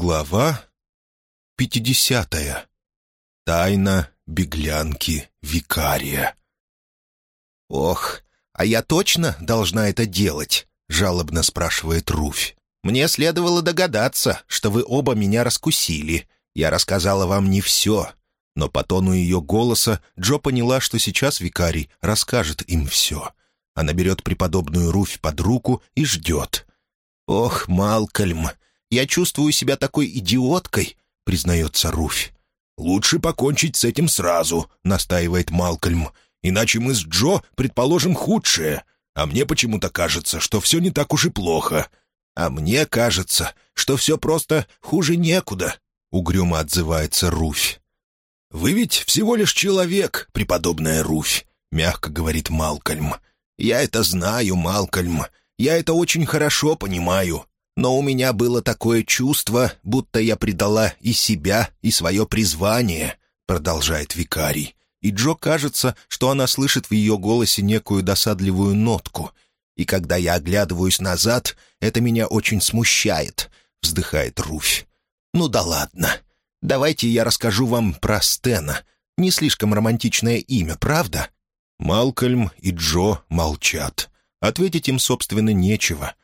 Глава пятидесятая. Тайна беглянки викария. «Ох, а я точно должна это делать?» — жалобно спрашивает Руфь. «Мне следовало догадаться, что вы оба меня раскусили. Я рассказала вам не все». Но по тону ее голоса Джо поняла, что сейчас викарий расскажет им все. Она берет преподобную Руфь под руку и ждет. «Ох, Малкольм, я чувствую себя такой идиоткой», — признается Руфь. «Лучше покончить с этим сразу», — настаивает Малкольм. «Иначе мы с Джо предположим худшее. А мне почему-то кажется, что все не так уж и плохо». «А мне кажется, что все просто хуже некуда», — угрюмо отзывается Руфь. «Вы ведь всего лишь человек, преподобная Руфь», — мягко говорит Малкольм. «Я это знаю, Малкольм. Я это очень хорошо понимаю но у меня было такое чувство, будто я предала и себя, и свое призвание», — продолжает викарий. И Джо кажется, что она слышит в ее голосе некую досадливую нотку. «И когда я оглядываюсь назад, это меня очень смущает», — вздыхает Руфь. «Ну да ладно. Давайте я расскажу вам про Стена. Не слишком романтичное имя, правда?» Малкольм и Джо молчат. Ответить им, собственно, нечего.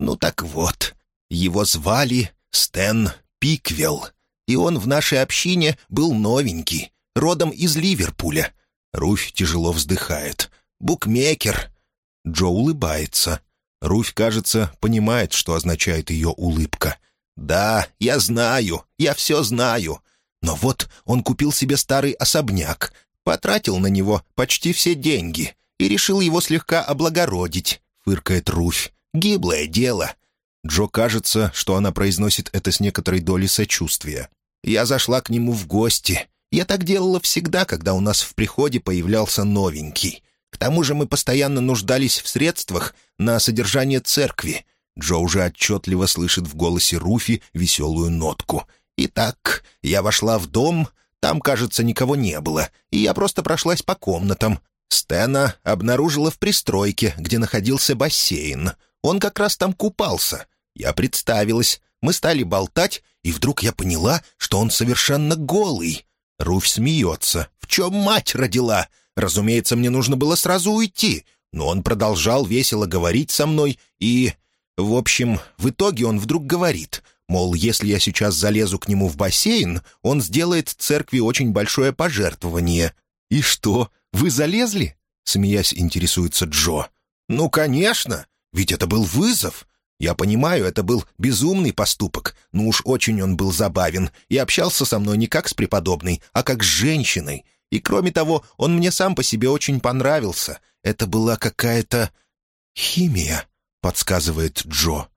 «Ну так вот, его звали Стэн Пиквелл, и он в нашей общине был новенький, родом из Ливерпуля». Руфь тяжело вздыхает. «Букмекер». Джо улыбается. Руфь, кажется, понимает, что означает ее улыбка. «Да, я знаю, я все знаю. Но вот он купил себе старый особняк, потратил на него почти все деньги и решил его слегка облагородить», — фыркает Руфь. Гиблое дело. Джо кажется, что она произносит это с некоторой долей сочувствия. Я зашла к нему в гости. Я так делала всегда, когда у нас в приходе появлялся новенький. К тому же мы постоянно нуждались в средствах на содержание церкви. Джо уже отчетливо слышит в голосе Руфи веселую нотку. «Итак, я вошла в дом, там, кажется, никого не было, и я просто прошлась по комнатам. Стена обнаружила в пристройке, где находился бассейн. Он как раз там купался. Я представилась. Мы стали болтать, и вдруг я поняла, что он совершенно голый. Руфь смеется. «В чем мать родила?» Разумеется, мне нужно было сразу уйти, но он продолжал весело говорить со мной, и... В общем, в итоге он вдруг говорит, мол, если я сейчас залезу к нему в бассейн, он сделает церкви очень большое пожертвование. «И что, вы залезли?» — смеясь, интересуется Джо. «Ну, конечно! Ведь это был вызов. Я понимаю, это был безумный поступок, но уж очень он был забавен и общался со мной не как с преподобной, а как с женщиной. И кроме того, он мне сам по себе очень понравился. Это была какая-то... химия, подсказывает Джо.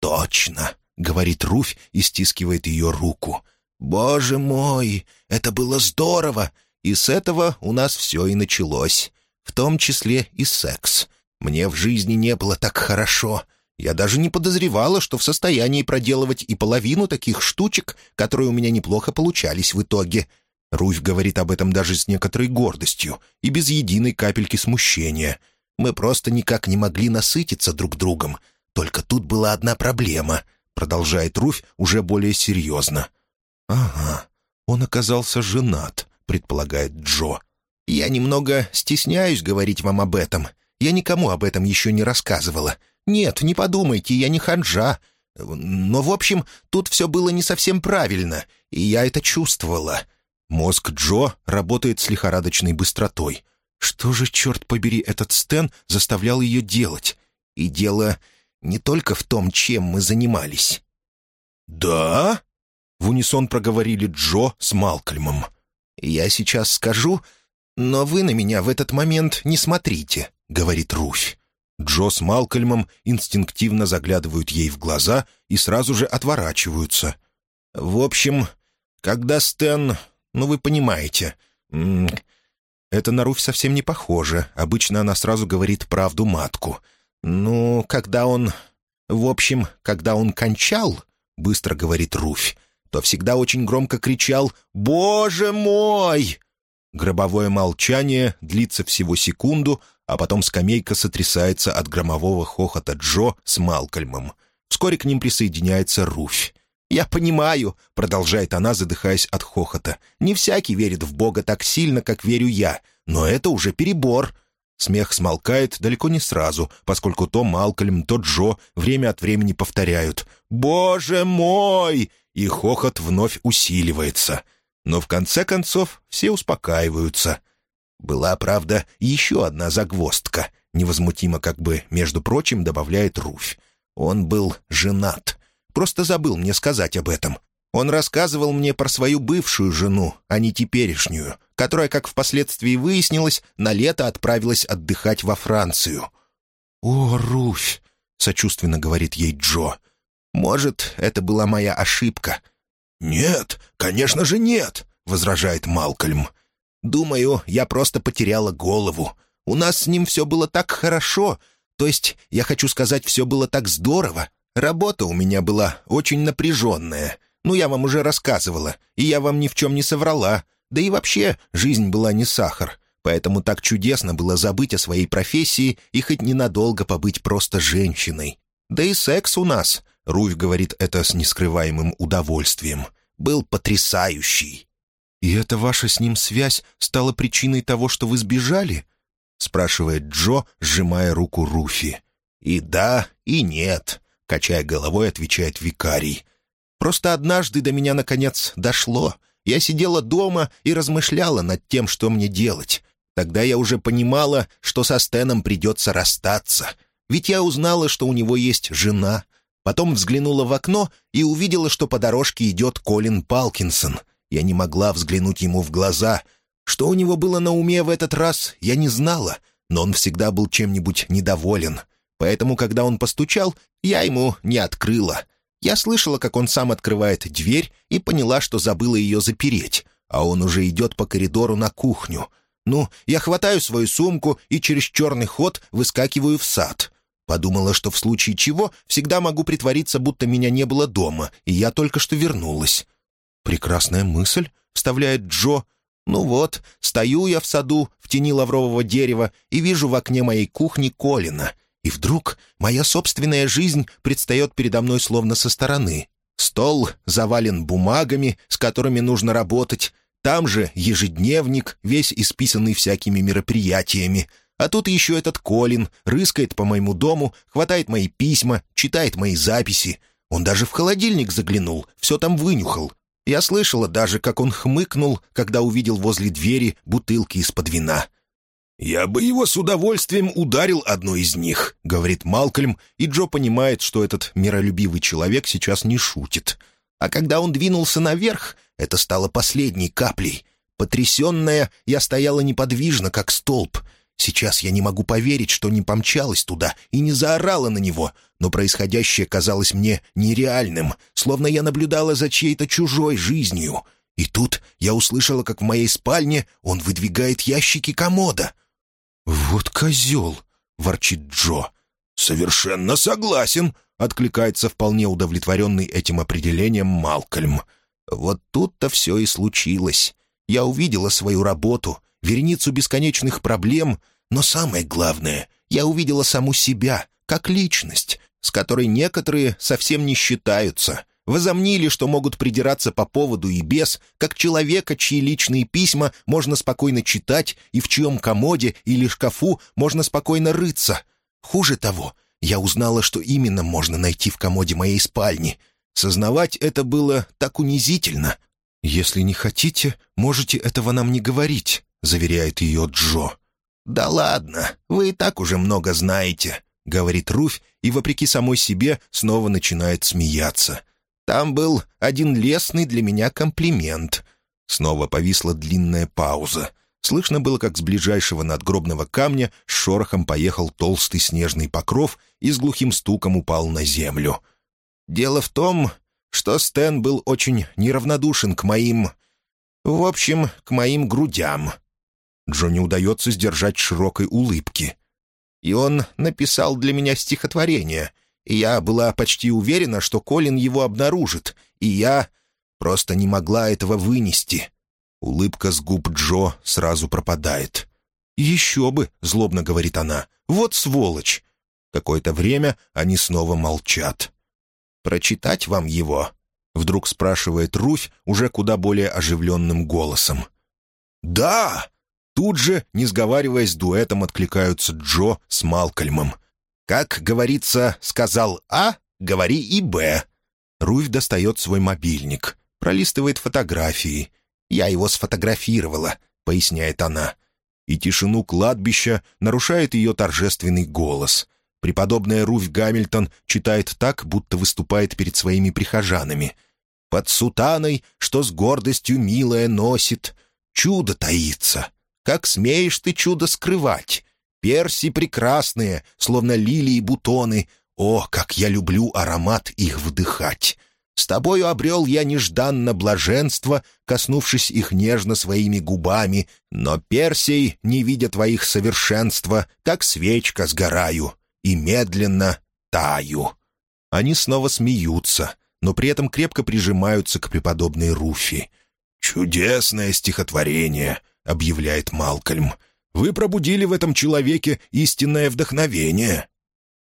«Точно», — говорит Руфь и стискивает ее руку. «Боже мой, это было здорово! И с этого у нас все и началось, в том числе и секс. Мне в жизни не было так хорошо. Я даже не подозревала, что в состоянии проделывать и половину таких штучек, которые у меня неплохо получались в итоге. Руфь говорит об этом даже с некоторой гордостью и без единой капельки смущения. Мы просто никак не могли насытиться друг другом. Только тут была одна проблема, продолжает Руфь уже более серьезно. «Ага, он оказался женат», — предполагает Джо. «Я немного стесняюсь говорить вам об этом. Я никому об этом еще не рассказывала. Нет, не подумайте, я не ханжа. Но, в общем, тут все было не совсем правильно, и я это чувствовала. Мозг Джо работает с лихорадочной быстротой. Что же, черт побери, этот Стэн заставлял ее делать? И дело не только в том, чем мы занимались. «Да?» — в унисон проговорили Джо с Малкольмом. «Я сейчас скажу, но вы на меня в этот момент не смотрите», говорит Руфь. Джо с Малкольмом инстинктивно заглядывают ей в глаза и сразу же отворачиваются. «В общем, когда Стэн... Ну, вы понимаете...» Это на Руфь совсем не похоже. Обычно она сразу говорит правду матку. «Ну, когда он... В общем, когда он кончал, — быстро говорит Руфь, — то всегда очень громко кричал «Боже мой!» Гробовое молчание длится всего секунду, а потом скамейка сотрясается от громового хохота Джо с Малкольмом. Вскоре к ним присоединяется Руфь. «Я понимаю», — продолжает она, задыхаясь от хохота. «Не всякий верит в Бога так сильно, как верю я, но это уже перебор». Смех смолкает далеко не сразу, поскольку то Малкольм, то Джо время от времени повторяют «Боже мой!» и хохот вновь усиливается. Но в конце концов все успокаиваются. Была, правда, еще одна загвоздка. Невозмутимо, как бы, между прочим, добавляет Руфь. Он был женат. Просто забыл мне сказать об этом. Он рассказывал мне про свою бывшую жену, а не теперешнюю, которая, как впоследствии выяснилось, на лето отправилась отдыхать во Францию. «О, Руфь!» — сочувственно говорит ей Джо. «Может, это была моя ошибка?» «Нет, конечно же нет!» — возражает Малкольм. «Думаю, я просто потеряла голову. У нас с ним все было так хорошо. То есть, я хочу сказать, все было так здорово. Работа у меня была очень напряженная. Ну, я вам уже рассказывала, и я вам ни в чем не соврала. Да и вообще, жизнь была не сахар. Поэтому так чудесно было забыть о своей профессии и хоть ненадолго побыть просто женщиной. Да и секс у нас, Руфь говорит это с нескрываемым удовольствием, был потрясающий. «И эта ваша с ним связь стала причиной того, что вы сбежали?» — спрашивает Джо, сжимая руку Руфи. «И да, и нет», — качая головой, отвечает викарий. Просто однажды до меня, наконец, дошло. Я сидела дома и размышляла над тем, что мне делать. Тогда я уже понимала, что со Стеном придется расстаться. Ведь я узнала, что у него есть жена. Потом взглянула в окно и увидела, что по дорожке идет Колин Палкинсон. Я не могла взглянуть ему в глаза. Что у него было на уме в этот раз, я не знала, но он всегда был чем-нибудь недоволен. Поэтому, когда он постучал, я ему не открыла. Я слышала, как он сам открывает дверь, и поняла, что забыла ее запереть, а он уже идет по коридору на кухню. Ну, я хватаю свою сумку и через черный ход выскакиваю в сад. Подумала, что в случае чего всегда могу притвориться, будто меня не было дома, и я только что вернулась. «Прекрасная мысль», — вставляет Джо. «Ну вот, стою я в саду, в тени лаврового дерева, и вижу в окне моей кухни Колина. И вдруг моя собственная жизнь предстает передо мной словно со стороны. Стол завален бумагами, с которыми нужно работать. Там же ежедневник, весь исписанный всякими мероприятиями. А тут еще этот Колин рыскает по моему дому, хватает мои письма, читает мои записи. Он даже в холодильник заглянул, все там вынюхал. Я слышала даже, как он хмыкнул, когда увидел возле двери бутылки из-под вина. «Я бы его с удовольствием ударил одной из них», — говорит Малкольм, и Джо понимает, что этот миролюбивый человек сейчас не шутит. А когда он двинулся наверх, это стало последней каплей. Потрясенная, я стояла неподвижно, как столб. Сейчас я не могу поверить, что не помчалась туда и не заорала на него, но происходящее казалось мне нереальным, словно я наблюдала за чьей-то чужой жизнью. И тут я услышала, как в моей спальне он выдвигает ящики комода — «Вот козел!» — ворчит Джо. «Совершенно согласен!» — откликается вполне удовлетворенный этим определением Малкольм. «Вот тут-то все и случилось. Я увидела свою работу, вереницу бесконечных проблем, но самое главное, я увидела саму себя, как личность, с которой некоторые совсем не считаются возомнили, что могут придираться по поводу и без, как человека, чьи личные письма можно спокойно читать и в чьем комоде или шкафу можно спокойно рыться. Хуже того, я узнала, что именно можно найти в комоде моей спальни. Сознавать это было так унизительно. «Если не хотите, можете этого нам не говорить», — заверяет ее Джо. «Да ладно, вы и так уже много знаете», — говорит Руфь, и, вопреки самой себе, снова начинает смеяться. Там был один лестный для меня комплимент. Снова повисла длинная пауза. Слышно было, как с ближайшего надгробного камня с шорохом поехал толстый снежный покров и с глухим стуком упал на землю. Дело в том, что Стэн был очень неравнодушен к моим... В общем, к моим грудям. Джо не удается сдержать широкой улыбки. И он написал для меня стихотворение — и я была почти уверена, что Колин его обнаружит, и я просто не могла этого вынести. Улыбка с губ Джо сразу пропадает. «Еще бы!» — злобно говорит она. «Вот сволочь!» Какое-то время они снова молчат. «Прочитать вам его?» — вдруг спрашивает Руфь уже куда более оживленным голосом. «Да!» Тут же, не сговариваясь, дуэтом откликаются Джо с Малкольмом. «Как говорится, сказал А, говори и Б». Руфь достает свой мобильник, пролистывает фотографии. «Я его сфотографировала», — поясняет она. И тишину кладбища нарушает ее торжественный голос. Преподобная Руфь Гамильтон читает так, будто выступает перед своими прихожанами. «Под сутаной, что с гордостью милая носит, чудо таится. Как смеешь ты чудо скрывать? Перси прекрасные, словно лилии бутоны. О, как я люблю аромат их вдыхать!» С тобою обрел я нежданно блаженство, коснувшись их нежно своими губами, но, Персей, не видя твоих совершенства, как свечка сгораю и медленно таю». Они снова смеются, но при этом крепко прижимаются к преподобной Руфи. «Чудесное стихотворение», — объявляет Малкольм. «Вы пробудили в этом человеке истинное вдохновение».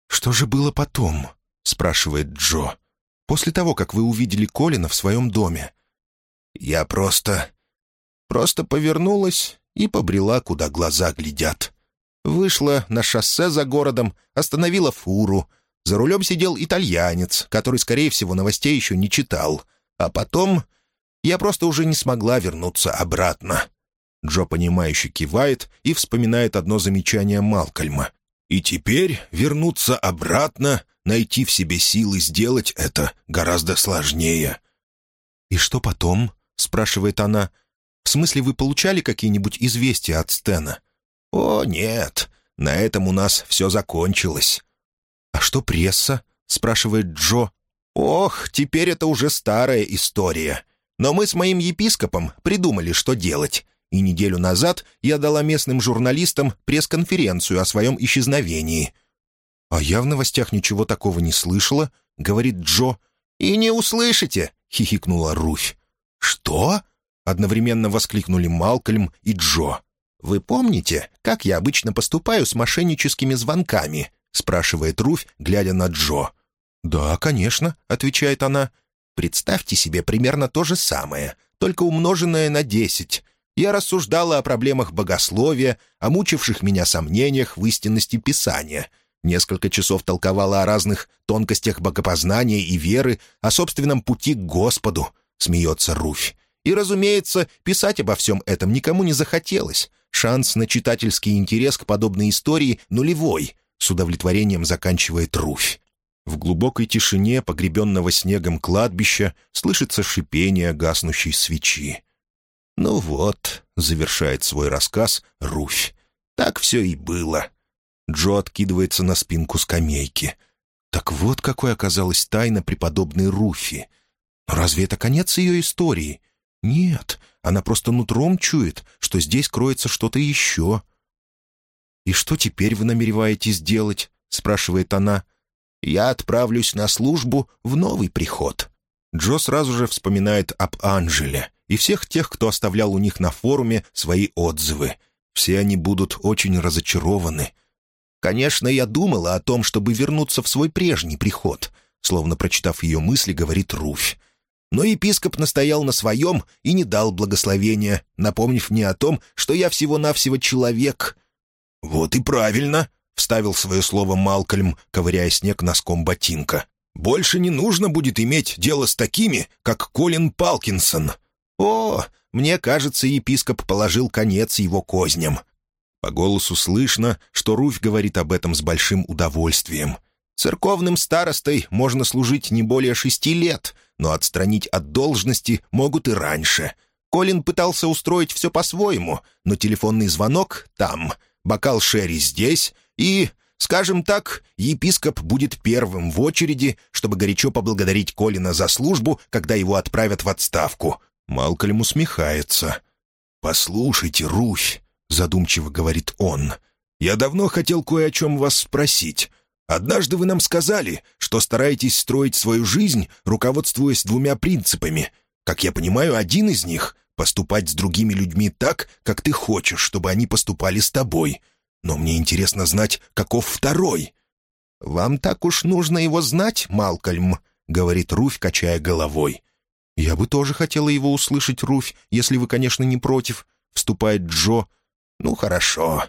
«Что же было потом?» — спрашивает Джо. «После того, как вы увидели Колина в своем доме». «Я просто... просто повернулась и побрела, куда глаза глядят. Вышла на шоссе за городом, остановила фуру. За рулем сидел итальянец, который, скорее всего, новостей еще не читал. А потом я просто уже не смогла вернуться обратно. Джо, понимающе кивает и вспоминает одно замечание Малкольма. «И теперь вернуться обратно, найти в себе силы сделать это гораздо сложнее». «И что потом?» — спрашивает она. «В смысле, вы получали какие-нибудь известия от Стена?» «О, нет, на этом у нас все закончилось». «А что пресса?» — спрашивает Джо. «Ох, теперь это уже старая история. Но мы с моим епископом придумали, что делать. И неделю назад я дала местным журналистам пресс-конференцию о своем исчезновении». «А я в новостях ничего такого не слышала», — говорит Джо. «И не услышите», — хихикнула Руфь. «Что?» — одновременно воскликнули Малкольм и Джо. «Вы помните, как я обычно поступаю с мошенническими звонками?» — спрашивает Руфь, глядя на Джо. «Да, конечно», — отвечает она. «Представьте себе примерно то же самое, только умноженное на десять. Я рассуждала о проблемах богословия, о мучивших меня сомнениях в истинности Писания. Несколько часов толковала о разных тонкостях богопознания и веры, о собственном пути к Господу», — смеется Руфь. И, разумеется, писать обо всем этом никому не захотелось. Шанс на читательский интерес к подобной истории нулевой. С удовлетворением заканчивает Руфь. В глубокой тишине погребенного снегом кладбища слышится шипение гаснущей свечи. «Ну вот», — завершает свой рассказ Руфь, — «так все и было». Джо откидывается на спинку скамейки. Так вот какой оказалась тайна преподобной Руфи. Но разве это конец ее истории? Нет, она просто нутром чует, что здесь кроется что-то еще. «И что теперь вы намереваетесь делать?» — спрашивает она. «Я отправлюсь на службу в новый приход». Джо сразу же вспоминает об Анжеле и всех тех, кто оставлял у них на форуме свои отзывы. Все они будут очень разочарованы. «Конечно, я думала о том, чтобы вернуться в свой прежний приход», словно прочитав ее мысли, говорит Руфь. Но епископ настоял на своем и не дал благословения, напомнив мне о том, что я всего-навсего человек. «Вот и правильно», — вставил свое слово Малкольм, ковыряя снег носком ботинка. «Больше не нужно будет иметь дело с такими, как Колин Палкинсон». «О, мне кажется, епископ положил конец его козням». По голосу слышно, что Руфь говорит об этом с большим удовольствием. «Церковным старостой можно служить не более шести лет, но отстранить от должности могут и раньше. Колин пытался устроить все по-своему, но телефонный звонок там, бокал Шерри здесь, и, скажем так, епископ будет первым в очереди, чтобы горячо поблагодарить Колина за службу, когда его отправят в отставку. Малкольм усмехается. «Послушайте, Руфь», — задумчиво говорит он, — «я давно хотел кое о чем вас спросить. Однажды вы нам сказали, что стараетесь строить свою жизнь, руководствуясь двумя принципами. Как я понимаю, один из них — поступать с другими людьми так, как ты хочешь, чтобы они поступали с тобой. Но мне интересно знать, каков второй». «Вам так уж нужно его знать, Малкольм», — говорит Руфь, качая головой. «Я бы тоже хотела его услышать, Руфь, если вы, конечно, не против», — вступает Джо. «Ну, хорошо.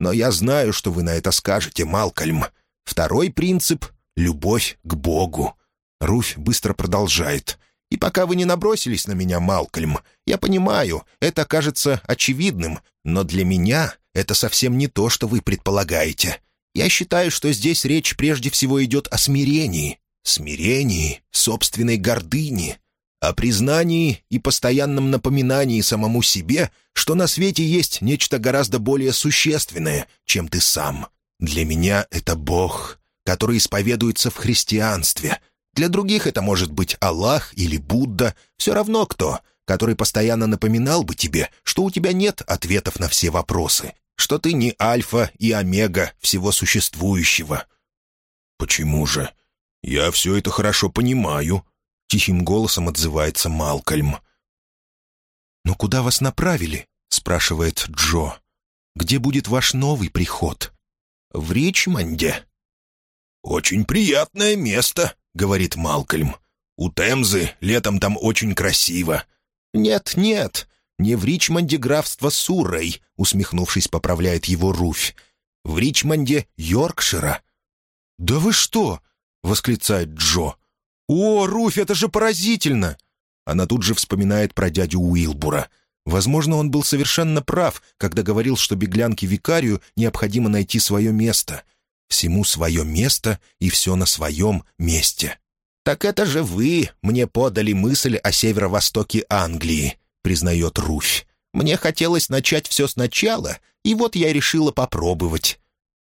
Но я знаю, что вы на это скажете, Малкольм. Второй принцип — любовь к Богу». Руфь быстро продолжает. «И пока вы не набросились на меня, Малкольм, я понимаю, это кажется очевидным, но для меня это совсем не то, что вы предполагаете. Я считаю, что здесь речь прежде всего идет о смирении. Смирении, собственной гордыни, о признании и постоянном напоминании самому себе, что на свете есть нечто гораздо более существенное, чем ты сам. Для меня это Бог, который исповедуется в христианстве. Для других это может быть Аллах или Будда, все равно кто, который постоянно напоминал бы тебе, что у тебя нет ответов на все вопросы, что ты не альфа и омега всего существующего». «Почему же? Я все это хорошо понимаю», — тихим голосом отзывается Малкольм. «Но куда вас направили?» — спрашивает Джо. «Где будет ваш новый приход?» «В Ричмонде». «Очень приятное место», — говорит Малкольм. «У Темзы летом там очень красиво». «Нет, нет, «Не в Ричмонде графство Суррей», — усмехнувшись, поправляет его Руфь. «В Ричмонде Йоркшира». «Да вы что?» — восклицает Джо. «О, Руфь, это же поразительно!» Она тут же вспоминает про дядю Уилбура. Возможно, он был совершенно прав, когда говорил, что беглянке-викарию необходимо найти свое место. Всему свое место и все на своем месте. «Так это же вы мне подали мысль о северо-востоке Англии», признает Руфь. «Мне хотелось начать все сначала, и вот я решила попробовать».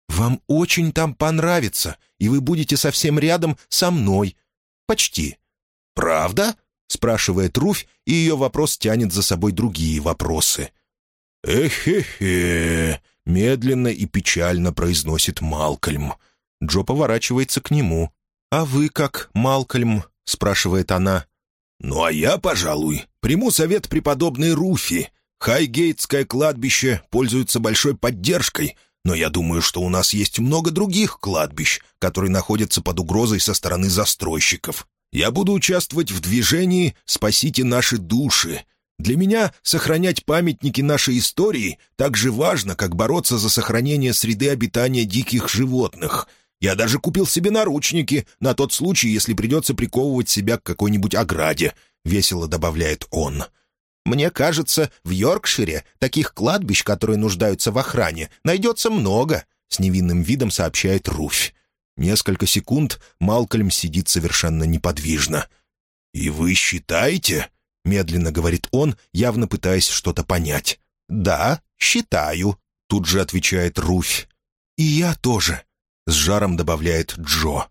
«Вам очень там понравится, и вы будете совсем рядом со мной. Почти». «Правда?» — спрашивает Руфь, и ее вопрос тянет за собой другие вопросы. «Эхе-хе», — медленно и печально произносит Малкольм. Джо поворачивается к нему. «А вы как, Малкольм?» — спрашивает она. «Ну а я, пожалуй, приму совет преподобной Руфи. Хайгейтское кладбище пользуется большой поддержкой, но я думаю, что у нас есть много других кладбищ, которые находятся под угрозой со стороны застройщиков. Я буду участвовать в движении «Спасите наши души». Для меня сохранять памятники нашей истории так же важно, как бороться за сохранение среды обитания диких животных — я даже купил себе наручники на тот случай, если придется приковывать себя к какой-нибудь ограде», — весело добавляет он. «Мне кажется, в Йоркшире таких кладбищ, которые нуждаются в охране, найдется много», — с невинным видом сообщает Руфь. Несколько секунд Малкольм сидит совершенно неподвижно. «И вы считаете?» — медленно говорит он, явно пытаясь что-то понять. «Да, считаю», — тут же отвечает Руфь. «И я тоже», с жаром добавляет Джо.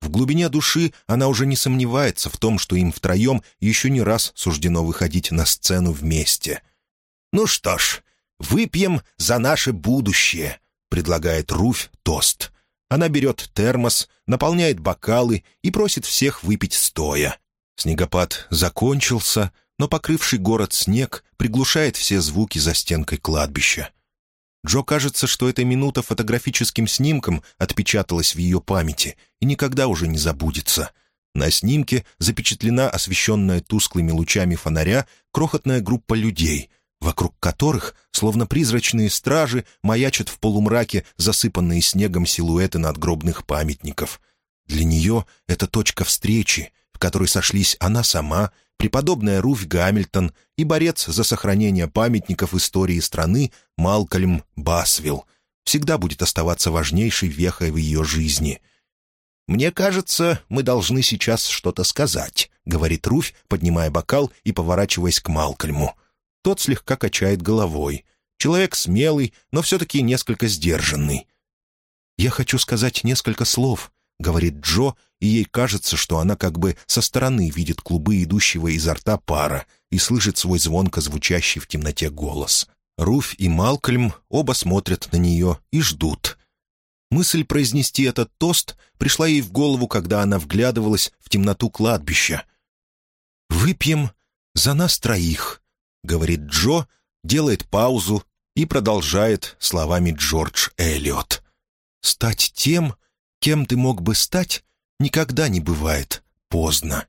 В глубине души она уже не сомневается в том, что им втроем еще не раз суждено выходить на сцену вместе. «Ну что ж, выпьем за наше будущее», — предлагает Руфь тост. Она берет термос, наполняет бокалы и просит всех выпить стоя. Снегопад закончился, но покрывший город снег приглушает все звуки за стенкой кладбища. Джо кажется, что эта минута фотографическим снимком отпечаталась в ее памяти и никогда уже не забудется. На снимке запечатлена освещенная тусклыми лучами фонаря крохотная группа людей, вокруг которых, словно призрачные стражи, маячат в полумраке засыпанные снегом силуэты надгробных памятников. Для нее это точка встречи, в которой сошлись она сама, преподобная Руфь Гамильтон и борец за сохранение памятников истории страны Малкольм Басвилл всегда будет оставаться важнейшей вехой в ее жизни. «Мне кажется, мы должны сейчас что-то сказать», — говорит Руфь, поднимая бокал и поворачиваясь к Малкольму. Тот слегка качает головой. Человек смелый, но все-таки несколько сдержанный. «Я хочу сказать несколько слов», — говорит Джо, и ей кажется, что она как бы со стороны видит клубы идущего изо рта пара и слышит свой звонко звучащий в темноте голос. Руфь и Малкольм оба смотрят на нее и ждут. Мысль произнести этот тост пришла ей в голову, когда она вглядывалась в темноту кладбища. «Выпьем за нас троих», — говорит Джо, делает паузу и продолжает словами Джордж Эллиот. «Стать тем, Кем ты мог бы стать, никогда не бывает поздно.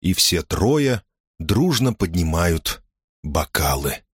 И все трое дружно поднимают бокалы.